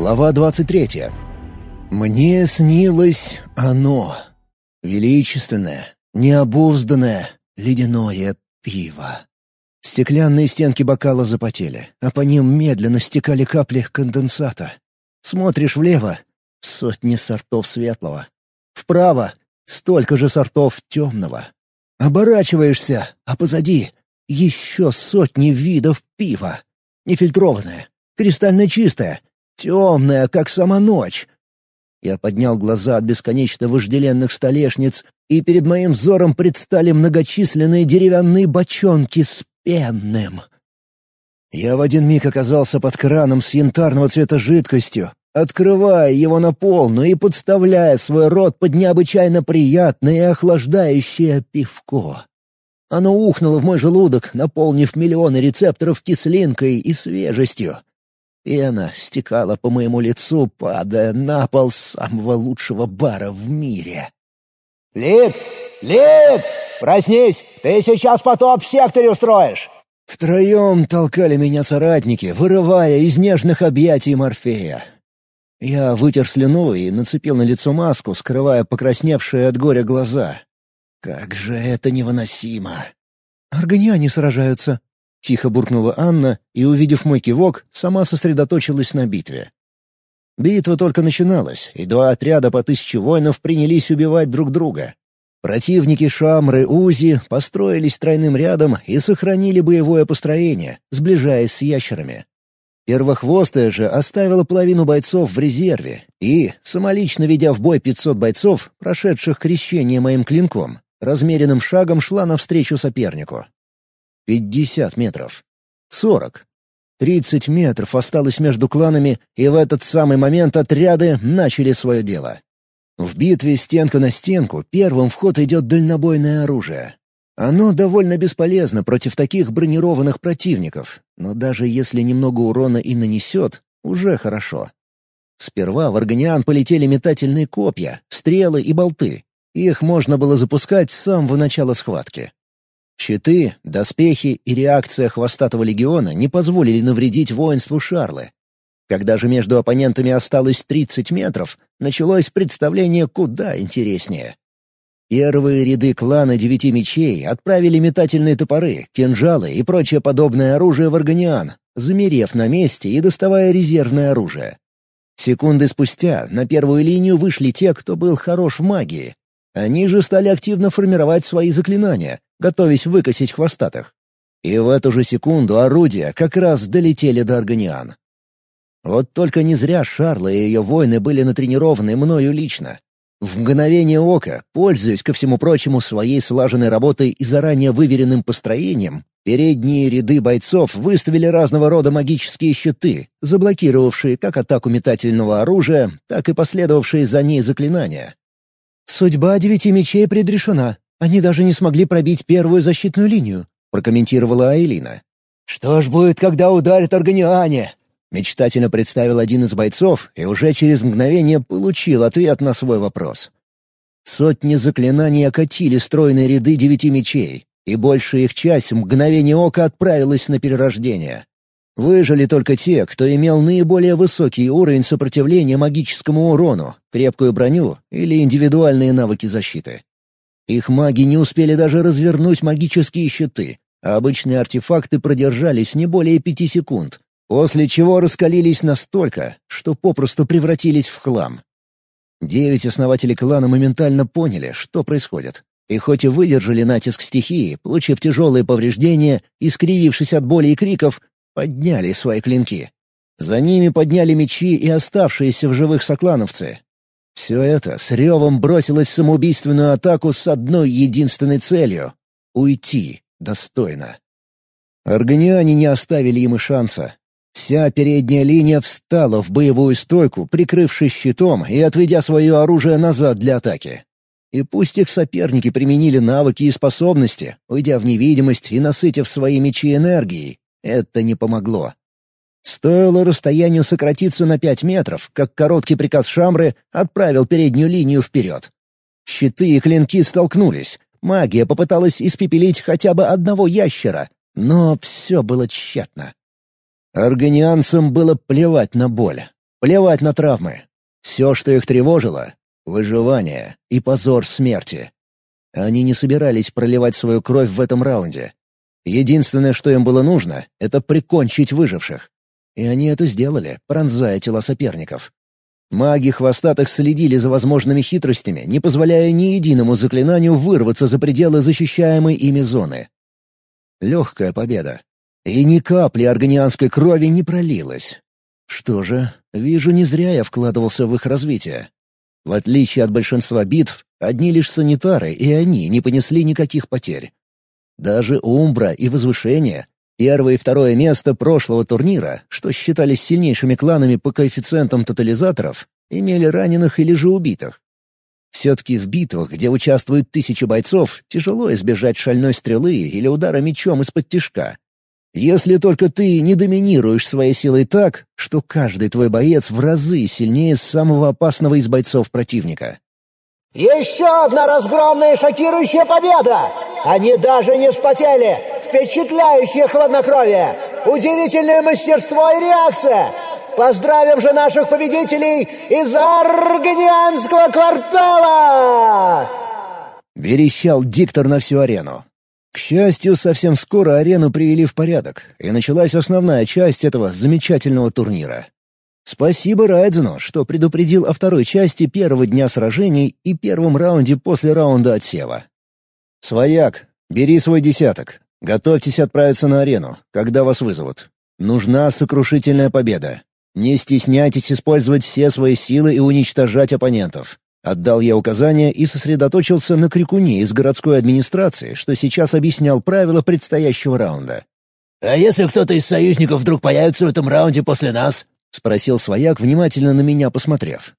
Глава 23. Мне снилось оно. Величественное, необузданное, ледяное пиво. Стеклянные стенки бокала запотели, а по ним медленно стекали капли конденсата. Смотришь влево — сотни сортов светлого. Вправо — столько же сортов темного. Оборачиваешься, а позади — еще сотни видов пива. Нефильтрованное, кристально чистое, темная, как сама ночь. Я поднял глаза от бесконечно вожделенных столешниц, и перед моим взором предстали многочисленные деревянные бочонки с пенным. Я в один миг оказался под краном с янтарного цвета жидкостью, открывая его на полную и подставляя свой рот под необычайно приятное и охлаждающее пивко. Оно ухнуло в мой желудок, наполнив миллионы рецепторов кислинкой и свежестью. Пена стекала по моему лицу, падая на пол самого лучшего бара в мире. «Лид! Лид! Проснись! Ты сейчас потоп в секторе устроишь!» Втроем толкали меня соратники, вырывая из нежных объятий Морфея. Я вытер слюну и нацепил на лицо маску, скрывая покрасневшие от горя глаза. Как же это невыносимо! «Органиане сражаются», — тихо буркнула Анна и, увидев мой кивок, сама сосредоточилась на битве. Битва только начиналась, и два отряда по тысяче воинов принялись убивать друг друга. Противники Шамры Узи построились тройным рядом и сохранили боевое построение, сближаясь с ящерами. Первохвостая же оставила половину бойцов в резерве и, самолично ведя в бой 500 бойцов, прошедших крещение моим клинком, размеренным шагом шла навстречу сопернику. Пятьдесят метров. Сорок. Тридцать метров осталось между кланами, и в этот самый момент отряды начали свое дело. В битве стенка на стенку первым в ход идет дальнобойное оружие. Оно довольно бесполезно против таких бронированных противников, но даже если немного урона и нанесет, уже хорошо. Сперва в Органиан полетели метательные копья, стрелы и болты. Их можно было запускать с самого начала схватки. Щиты, доспехи и реакция хвостатого легиона не позволили навредить воинству Шарлы. Когда же между оппонентами осталось 30 метров, началось представление куда интереснее. Первые ряды клана Девяти Мечей отправили метательные топоры, кинжалы и прочее подобное оружие в Органиан, замерев на месте и доставая резервное оружие. Секунды спустя на первую линию вышли те, кто был хорош в магии. Они же стали активно формировать свои заклинания, готовясь выкосить хвостатых. И в эту же секунду орудия как раз долетели до Органиан. Вот только не зря Шарла и ее воины были натренированы мною лично. В мгновение ока, пользуясь, ко всему прочему, своей слаженной работой и заранее выверенным построением, передние ряды бойцов выставили разного рода магические щиты, заблокировавшие как атаку метательного оружия, так и последовавшие за ней заклинания. «Судьба девяти мечей предрешена», они даже не смогли пробить первую защитную линию», — прокомментировала Айлина. «Что ж будет, когда ударит Органиане?» Мечтательно представил один из бойцов и уже через мгновение получил ответ на свой вопрос. Сотни заклинаний окатили стройные ряды девяти мечей, и большая их часть мгновение ока отправилась на перерождение. Выжили только те, кто имел наиболее высокий уровень сопротивления магическому урону, крепкую броню или индивидуальные навыки защиты. Их маги не успели даже развернуть магические щиты, а обычные артефакты продержались не более пяти секунд, после чего раскалились настолько, что попросту превратились в хлам. Девять основателей клана моментально поняли, что происходит, и хоть и выдержали натиск стихии, получив тяжелые повреждения и скривившись от боли и криков, подняли свои клинки. За ними подняли мечи и оставшиеся в живых соклановцы, все это с ревом бросилось в самоубийственную атаку с одной единственной целью — уйти достойно. Органиане не оставили им и шанса. Вся передняя линия встала в боевую стойку, прикрывшись щитом и отведя свое оружие назад для атаки. И пусть их соперники применили навыки и способности, уйдя в невидимость и насытив свои мечи энергией, это не помогло. Стоило расстоянию сократиться на пять метров, как короткий приказ Шамры отправил переднюю линию вперед. Щиты и клинки столкнулись. Магия попыталась испепелить хотя бы одного ящера, но все было тщетно. Органианцам было плевать на боль. Плевать на травмы. Все, что их тревожило — выживание и позор смерти. Они не собирались проливать свою кровь в этом раунде. Единственное, что им было нужно — это прикончить выживших. И они это сделали, пронзая тела соперников. Маги хвостатых следили за возможными хитростями, не позволяя ни единому заклинанию вырваться за пределы защищаемой ими зоны. Легкая победа. И ни капли органианской крови не пролилось. Что же, вижу, не зря я вкладывался в их развитие. В отличие от большинства битв, одни лишь санитары и они не понесли никаких потерь. Даже Умбра и Возвышение, первое и второе место прошлого турнира, что считались сильнейшими кланами по коэффициентам тотализаторов, имели раненых или же убитых. Все-таки в битвах, где участвуют тысячи бойцов, тяжело избежать шальной стрелы или удара мечом из-под тишка. Если только ты не доминируешь своей силой так, что каждый твой боец в разы сильнее самого опасного из бойцов противника. «Еще одна разгромная шокирующая победа! Они даже не вспотели! Впечатляющее хладнокровие! Удивительное мастерство и реакция! Поздравим же наших победителей из Аргнианского квартала!» Верещал диктор на всю арену. К счастью, совсем скоро арену привели в порядок, и началась основная часть этого замечательного турнира. Спасибо Райдзену, что предупредил о второй части первого дня сражений и первом раунде после раунда отсева. «Свояк, бери свой десяток. Готовьтесь отправиться на арену, когда вас вызовут. Нужна сокрушительная победа. Не стесняйтесь использовать все свои силы и уничтожать оппонентов. Отдал я указания и сосредоточился на крикуне из городской администрации, что сейчас объяснял правила предстоящего раунда. «А если кто-то из союзников вдруг появится в этом раунде после нас?» — спросил свояк, внимательно на меня посмотрев.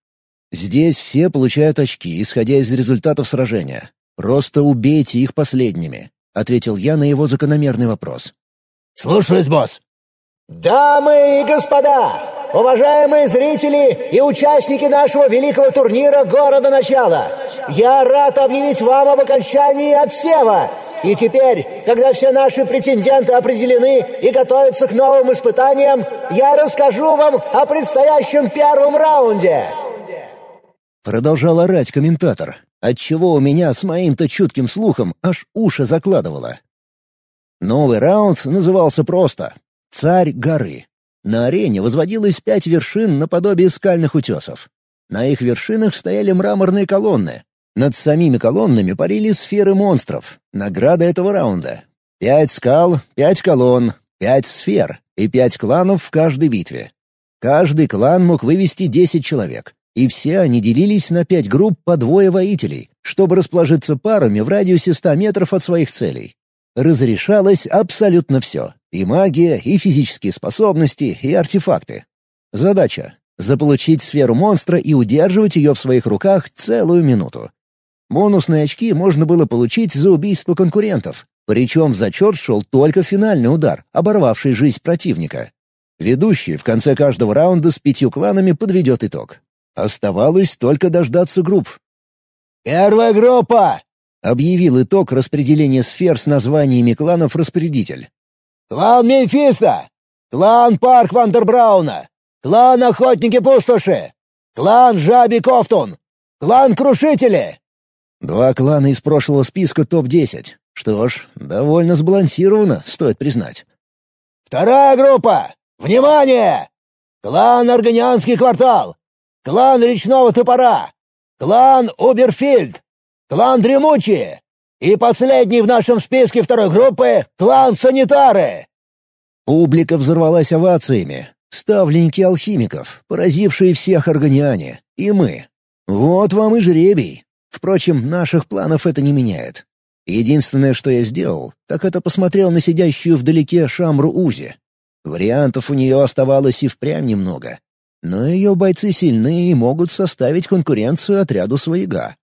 «Здесь все получают очки, исходя из результатов сражения. Просто убейте их последними», — ответил я на его закономерный вопрос. «Слушаюсь, босс». «Дамы и господа, уважаемые зрители и участники нашего великого турнира города начала, я рад объявить вам об окончании отсева. И теперь, когда все наши претенденты определены и готовятся к новым испытаниям, я расскажу вам о предстоящем первом раунде. Продолжал орать комментатор, отчего у меня с моим-то чутким слухом аж уши закладывало. Новый раунд назывался просто «Царь горы». На арене возводилось пять вершин наподобие скальных утесов. На их вершинах стояли мраморные колонны. Над самими колоннами парили сферы монстров. Награда этого раунда. Пять скал, пять колонн, пять сфер и пять кланов в каждой битве. Каждый клан мог вывести десять человек, и все они делились на пять групп по двое воителей, чтобы расположиться парами в радиусе ста метров от своих целей. Разрешалось абсолютно все. И магия, и физические способности, и артефакты. Задача — заполучить сферу монстра и удерживать ее в своих руках целую минуту. Бонусные очки можно было получить за убийство конкурентов, причем зачет шел только финальный удар, оборвавший жизнь противника. Ведущий в конце каждого раунда с пятью кланами подведет итог. Оставалось только дождаться групп. «Первая группа!» — объявил итог распределения сфер с названиями кланов распорядитель. «Клан Мемфиста! Клан Парк Вандербрауна! Клан Охотники Пустоши! Клан Жаби Кофтун! Клан Крушители!» Два клана из прошлого списка топ-10. Что ж, довольно сбалансировано, стоит признать. «Вторая группа! Внимание! Клан Органианский квартал! Клан Речного Топора! Клан Уберфильд! Клан Дремучие! И последний в нашем списке второй группы — клан Санитары!» Публика взорвалась овациями. Ставленники алхимиков, поразившие всех органиане, и мы. Вот вам и жребий. Впрочем, наших планов это не меняет. Единственное, что я сделал, так это посмотрел на сидящую вдалеке Шамру Узи. Вариантов у нее оставалось и впрямь немного. Но ее бойцы сильны и могут составить конкуренцию отряду свояга.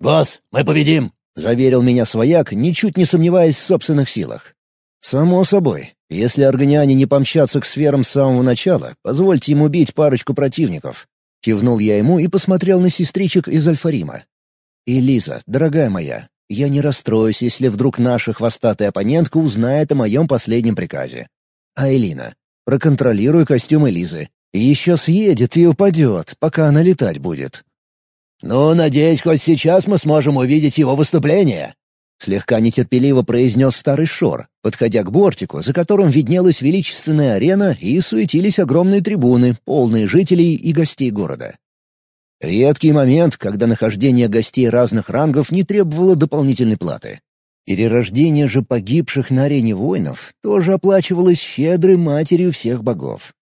«Босс, мы победим!» — заверил меня свояк, ничуть не сомневаясь в собственных силах. «Само собой. Если органиане не помчатся к сферам с самого начала, позвольте им убить парочку противников». Кивнул я ему и посмотрел на сестричек из Альфарима. «Элиза, дорогая моя, я не расстроюсь, если вдруг наша хвостатая оппонентка узнает о моем последнем приказе. А Элина, проконтролируй костюм Элизы. Еще съедет и упадет, пока она летать будет. «Ну, надеюсь, хоть сейчас мы сможем увидеть его выступление», Слегка нетерпеливо произнес старый Шор, подходя к бортику, за которым виднелась величественная арена и суетились огромные трибуны, полные жителей и гостей города. Редкий момент, когда нахождение гостей разных рангов не требовало дополнительной платы. Перерождение же погибших на арене воинов тоже оплачивалось щедрой матерью всех богов.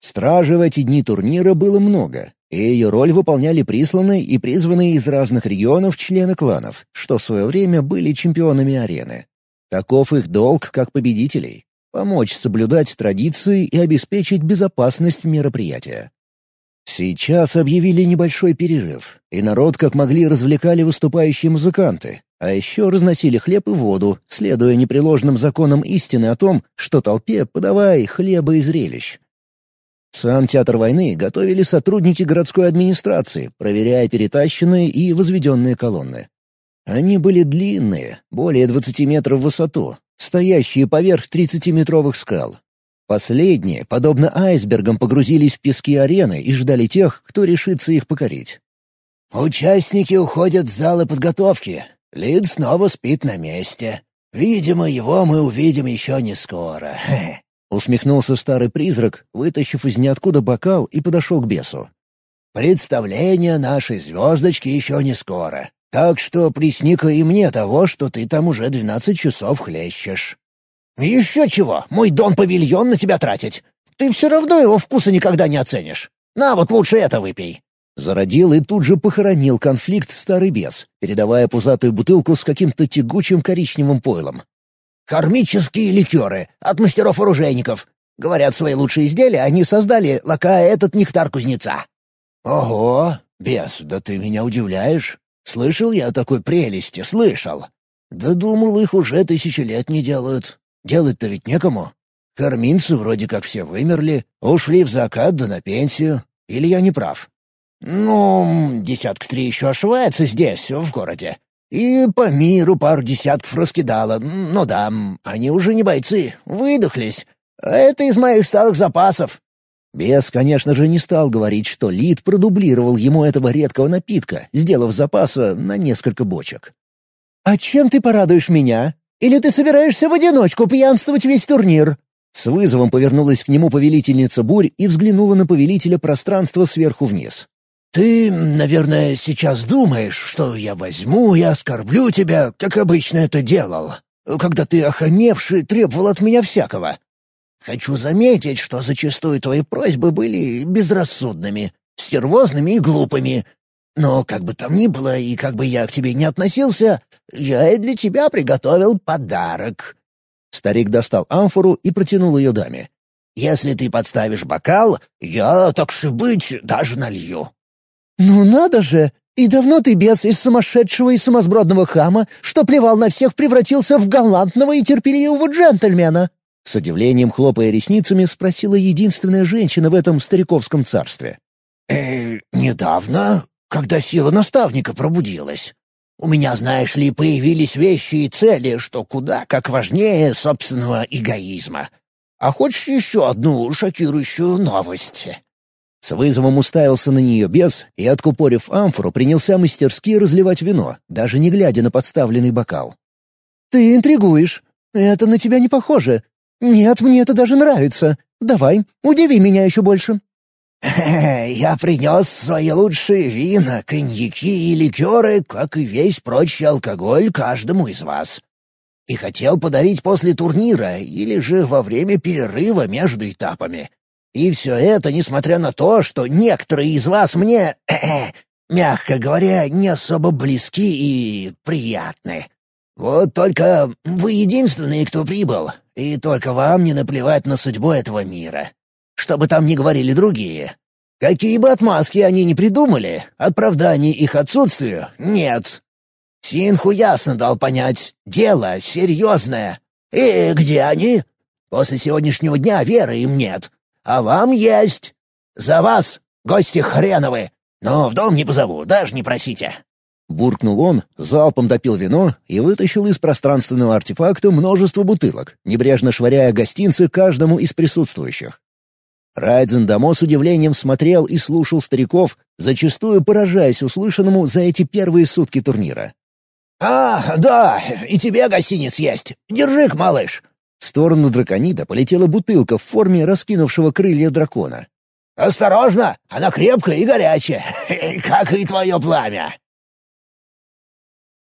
Стражи в эти дни турнира было много, и ее роль выполняли присланные и призванные из разных регионов члены кланов, что в свое время были чемпионами арены. Таков их долг как победителей — помочь соблюдать традиции и обеспечить безопасность мероприятия. Сейчас объявили небольшой перерыв, и народ как могли развлекали выступающие музыканты, а еще разносили хлеб и воду, следуя непреложным законам истины о том, что толпе подавай хлеба и зрелищ. Сам театр войны готовили сотрудники городской администрации, проверяя перетащенные и возведенные колонны. Они были длинные, более 20 метров в высоту, стоящие поверх 30-метровых скал. Последние, подобно айсбергам, погрузились в пески арены и ждали тех, кто решится их покорить. «Участники уходят в залы подготовки. Лид снова спит на месте. Видимо, его мы увидим еще не скоро. Усмехнулся старый призрак, вытащив из ниоткуда бокал и подошел к бесу. «Представление нашей звездочки еще не скоро, так что присни-ка и мне того, что ты там уже двенадцать часов хлещешь». «Еще чего, мой дон-павильон на тебя тратить? Ты все равно его вкуса никогда не оценишь. На вот лучше это выпей». Зародил и тут же похоронил конфликт старый бес, передавая пузатую бутылку с каким-то тягучим коричневым пойлом. Кармические ликеры от мастеров-оружейников. Говорят, свои лучшие изделия они создали, лакая этот нектар кузнеца». «Ого, бес, да ты меня удивляешь. Слышал я о такой прелести, слышал. Да думал, их уже тысячи лет не делают. Делать-то ведь некому. Карминцы вроде как все вымерли, ушли в закат да на пенсию. Или я не прав?» «Ну, десятка три еще ошивается здесь, в городе. И по миру пару десятков раскидала. Ну да, они уже не бойцы, выдохлись. это из моих старых запасов». Бес, конечно же, не стал говорить, что Лид продублировал ему этого редкого напитка, сделав запаса на несколько бочек. «А чем ты порадуешь меня? Или ты собираешься в одиночку пьянствовать весь турнир?» С вызовом повернулась к нему повелительница бурь и взглянула на повелителя пространства сверху вниз. «Ты, наверное, сейчас думаешь, что я возьму и оскорблю тебя, как обычно это делал, когда ты, охамевший, требовал от меня всякого. Хочу заметить, что зачастую твои просьбы были безрассудными, стервозными и глупыми. Но как бы там ни было и как бы я к тебе не относился, я и для тебя приготовил подарок». Старик достал амфору и протянул ее даме. «Если ты подставишь бокал, я, так же быть, даже налью». «Ну надо же! И давно ты бес из сумасшедшего и сумасбродного хама, что плевал на всех, превратился в галантного и терпеливого джентльмена?» С удивлением хлопая ресницами, спросила единственная женщина в этом стариковском царстве. «Э, недавно, когда сила наставника пробудилась. У меня, знаешь ли, появились вещи и цели, что куда как важнее собственного эгоизма. А хочешь еще одну шокирующую новость?» С вызовом уставился на нее бес и, откупорив амфору, принялся мастерски разливать вино, даже не глядя на подставленный бокал. «Ты интригуешь. Это на тебя не похоже. Нет, мне это даже нравится. Давай, удиви меня еще больше». «Я принес свои лучшие вина, коньяки и ликеры, как и весь прочий алкоголь каждому из вас. И хотел подарить после турнира или же во время перерыва между этапами. И все это, несмотря на то, что некоторые из вас мне, мягко говоря, не особо близки и приятны. Вот только вы единственные, кто прибыл, и только вам не наплевать на судьбу этого мира. Что бы там ни говорили другие. Какие бы отмазки они ни придумали, оправданий их отсутствию нет. Синху ясно дал понять, дело серьезное. И где они? После сегодняшнего дня веры им нет а вам есть. За вас, гости хреновы, но в дом не позову, даже не просите». Буркнул он, залпом допил вино и вытащил из пространственного артефакта множество бутылок, небрежно швыряя гостинцы каждому из присутствующих. Райдзен Дамо с удивлением смотрел и слушал стариков, зачастую поражаясь услышанному за эти первые сутки турнира. «А, да, и тебе гостиниц есть. Держи малыш!» В сторону драконида полетела бутылка в форме раскинувшего крылья дракона. «Осторожно! Она крепкая и горячая, как и твое пламя!»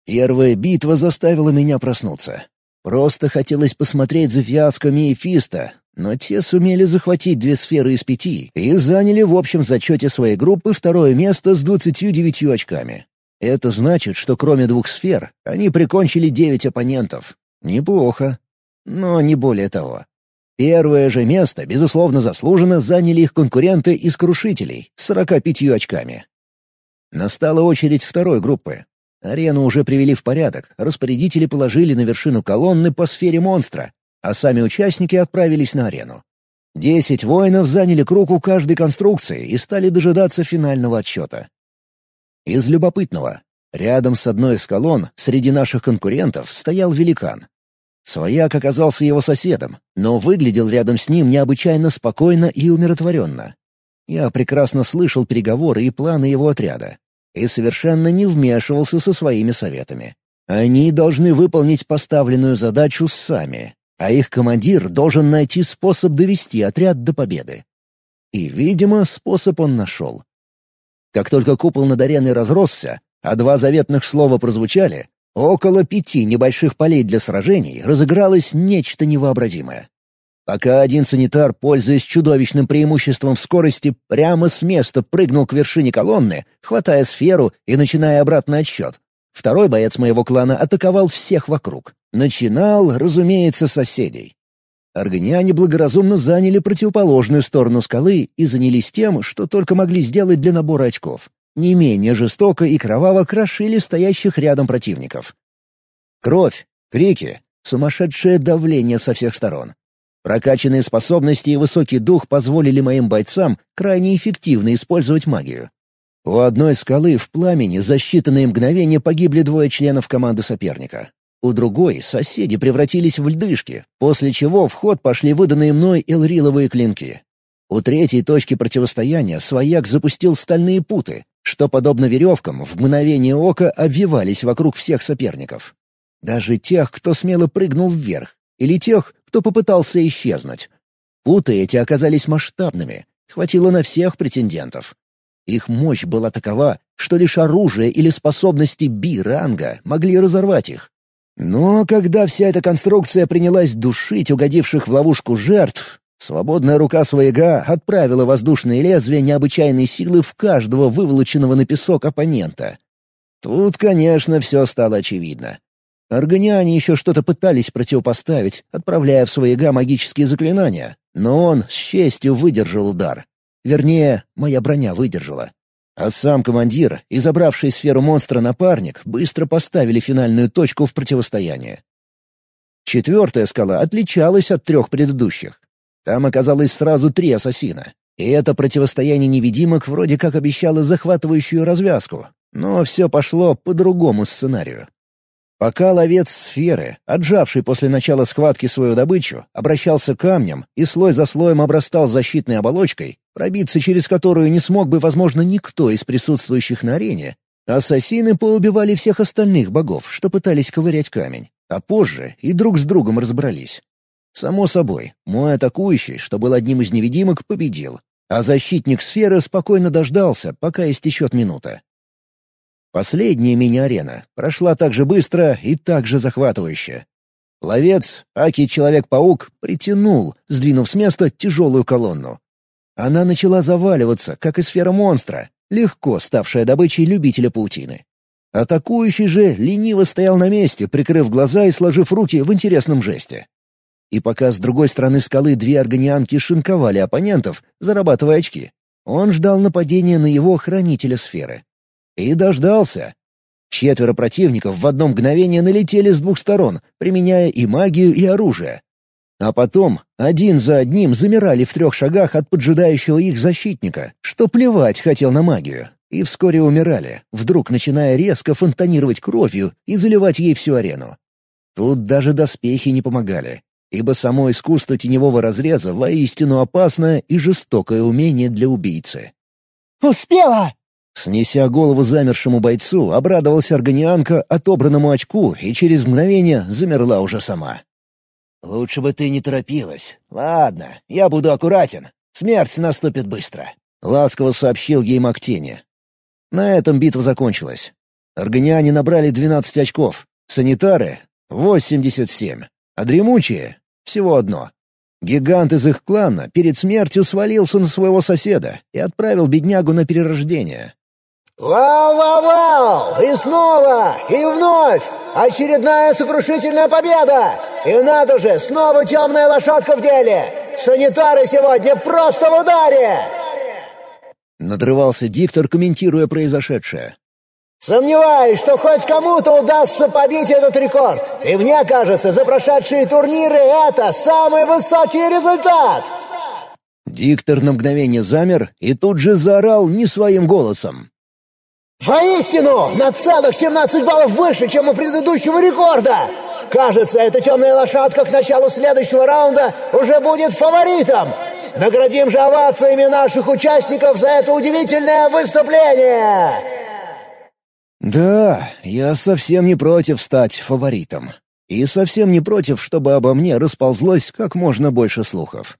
Первая битва заставила меня проснуться. Просто хотелось посмотреть за фиасками Эфиста, но те сумели захватить две сферы из пяти и заняли в общем зачете своей группы второе место с двадцатью девятью очками. Это значит, что кроме двух сфер, они прикончили девять оппонентов. Неплохо. Но не более того. Первое же место, безусловно, заслуженно заняли их конкуренты из крушителей с 45 очками. Настала очередь второй группы. Арену уже привели в порядок, распорядители положили на вершину колонны по сфере монстра, а сами участники отправились на арену. Десять воинов заняли круг у каждой конструкции и стали дожидаться финального отсчета. Из любопытного. Рядом с одной из колонн, среди наших конкурентов, стоял великан. Свояк оказался его соседом, но выглядел рядом с ним необычайно спокойно и умиротворенно. Я прекрасно слышал переговоры и планы его отряда и совершенно не вмешивался со своими советами. Они должны выполнить поставленную задачу сами, а их командир должен найти способ довести отряд до победы. И, видимо, способ он нашел. Как только купол над ареной разросся, а два заветных слова прозвучали, около пяти небольших полей для сражений разыгралось нечто невообразимое. Пока один санитар, пользуясь чудовищным преимуществом в скорости, прямо с места прыгнул к вершине колонны, хватая сферу и начиная обратный отсчет, второй боец моего клана атаковал всех вокруг. Начинал, разумеется, соседей. Аргониане благоразумно заняли противоположную сторону скалы и занялись тем, что только могли сделать для набора очков. Не менее жестоко и кроваво крошили стоящих рядом противников. Кровь, крики, сумасшедшее давление со всех сторон. Прокачанные способности и высокий дух позволили моим бойцам крайне эффективно использовать магию. У одной скалы в пламени за считанные мгновения погибли двое членов команды соперника. У другой соседи превратились в льдышки, после чего в ход пошли выданные мной элриловые клинки. У третьей точки противостояния свояк запустил стальные путы, что, подобно веревкам, в мгновение ока обвивались вокруг всех соперников. Даже тех, кто смело прыгнул вверх, или тех, кто попытался исчезнуть. Путы эти оказались масштабными, хватило на всех претендентов. Их мощь была такова, что лишь оружие или способности Би-ранга могли разорвать их. Но когда вся эта конструкция принялась душить угодивших в ловушку жертв, свободная рука свояга отправила воздушные лезвия необычайной силы в каждого выволоченного на песок оппонента. Тут, конечно, все стало очевидно. Органиане еще что-то пытались противопоставить, отправляя в свояга магические заклинания, но он с честью выдержал удар. Вернее, моя броня выдержала. А сам командир и забравший сферу монстра напарник быстро поставили финальную точку в противостоянии. Четвертая скала отличалась от трех предыдущих. Там оказалось сразу три ассасина. И это противостояние невидимок вроде как обещало захватывающую развязку. Но все пошло по другому сценарию. Пока ловец сферы, отжавший после начала схватки свою добычу, обращался камнем и слой за слоем обрастал защитной оболочкой, пробиться через которую не смог бы, возможно, никто из присутствующих на арене, ассасины поубивали всех остальных богов, что пытались ковырять камень, а позже и друг с другом разобрались. Само собой, мой атакующий, что был одним из невидимок, победил, а защитник сферы спокойно дождался, пока истечет минута. Последняя мини-арена прошла так же быстро и так же захватывающе. Ловец, Аки-человек-паук, притянул, сдвинув с места тяжелую колонну. Она начала заваливаться, как и сфера монстра, легко ставшая добычей любителя паутины. Атакующий же лениво стоял на месте, прикрыв глаза и сложив руки в интересном жесте. И пока с другой стороны скалы две органианки шинковали оппонентов, зарабатывая очки, он ждал нападения на его хранителя сферы. И дождался. Четверо противников в одно мгновение налетели с двух сторон, применяя и магию, и оружие. А потом один за одним замирали в трех шагах от поджидающего их защитника, что плевать хотел на магию, и вскоре умирали, вдруг начиная резко фонтанировать кровью и заливать ей всю арену. Тут даже доспехи не помогали. Ибо само искусство теневого разреза воистину опасное и жестокое умение для убийцы. «Успела!» Снеся голову замершему бойцу, обрадовалась органианка отобранному очку и через мгновение замерла уже сама. «Лучше бы ты не торопилась. Ладно, я буду аккуратен. Смерть наступит быстро», — ласково сообщил ей Мактени. На этом битва закончилась. Органиане набрали 12 очков, санитары — 87, а дремучие — всего одно. Гигант из их клана перед смертью свалился на своего соседа и отправил беднягу на перерождение. «Вау-вау-вау! И снова! И вновь! Очередная сокрушительная победа! И надо же, снова темная лошадка в деле! Санитары сегодня просто в ударе!» Надрывался диктор, комментируя произошедшее. «Сомневаюсь, что хоть кому-то удастся побить этот рекорд. И мне кажется, за прошедшие турниры это самый высокий результат!» Диктор на мгновение замер и тут же заорал не своим голосом. «Воистину! На целых 17 баллов выше, чем у предыдущего рекорда! Кажется, эта темная лошадка к началу следующего раунда уже будет фаворитом! Наградим же овациями наших участников за это удивительное выступление!» «Да, я совсем не против стать фаворитом. И совсем не против, чтобы обо мне расползлось как можно больше слухов».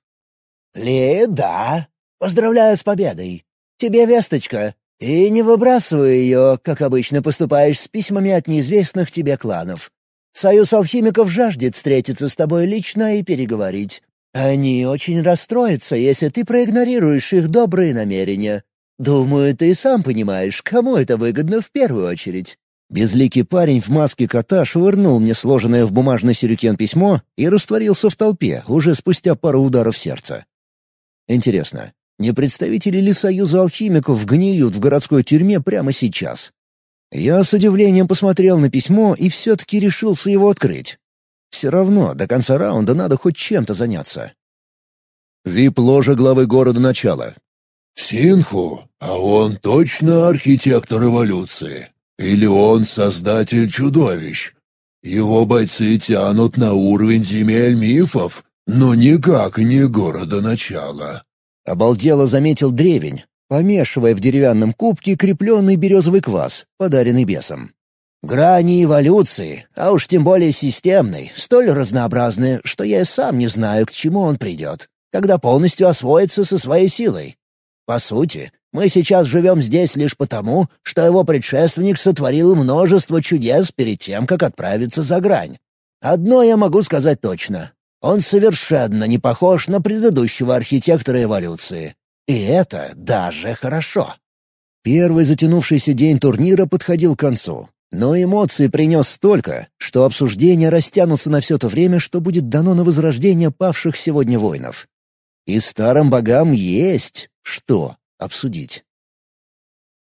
«Ли, да. Поздравляю с победой. Тебе весточка. И не выбрасывай ее, как обычно поступаешь с письмами от неизвестных тебе кланов. Союз алхимиков жаждет встретиться с тобой лично и переговорить. Они очень расстроятся, если ты проигнорируешь их добрые намерения. Думаю, ты сам понимаешь, кому это выгодно в первую очередь». Безликий парень в маске кота швырнул мне сложенное в бумажный сюрюкен письмо и растворился в толпе уже спустя пару ударов сердца. Интересно, не представители ли Союза алхимиков гниют в городской тюрьме прямо сейчас? Я с удивлением посмотрел на письмо и все-таки решился его открыть. Все равно до конца раунда надо хоть чем-то заняться. Вип-ложа главы города начала. «Синху? А он точно архитектор эволюции? Или он создатель чудовищ? Его бойцы тянут на уровень земель мифов, но никак не города начала». Обалдело заметил древень, помешивая в деревянном кубке крепленный березовый квас, подаренный бесом. Грани эволюции, а уж тем более системной, столь разнообразны, что я и сам не знаю, к чему он придет, когда полностью освоится со своей силой. По сути, мы сейчас живем здесь лишь потому, что его предшественник сотворил множество чудес перед тем, как отправиться за грань. Одно я могу сказать точно. Он совершенно не похож на предыдущего архитектора эволюции. И это даже хорошо. Первый затянувшийся день турнира подходил к концу. Но эмоций принес столько, что обсуждения растянутся на все то время, что будет дано на возрождение павших сегодня воинов. И старым богам есть что обсудить.